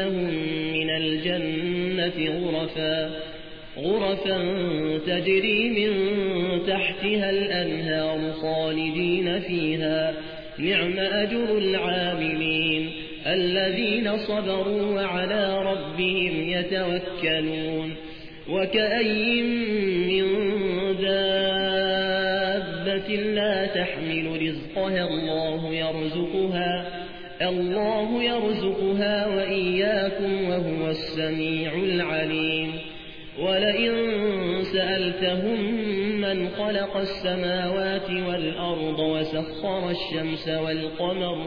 لنبوئنهم من الجنة غرفا غرفا تجري من تحتها الأنهار خالدين فيها. نعم أجر العاملين الذين صبروا وعلى ربهم يتوكلون. وكأي من دابة لا تحمل رزقها الله يرزقها. الله يرزقها وإياكم وهو السميع العليم. ولئن سألتهم من خلق السماوات والأرض وسخر الشمس والقمر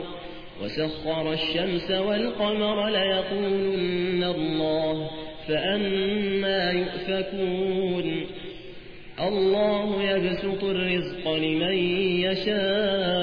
وسخر الشمس والقمر ليقولن الله فأما يؤفكون. الله يبسط الرزق لمن يشاء.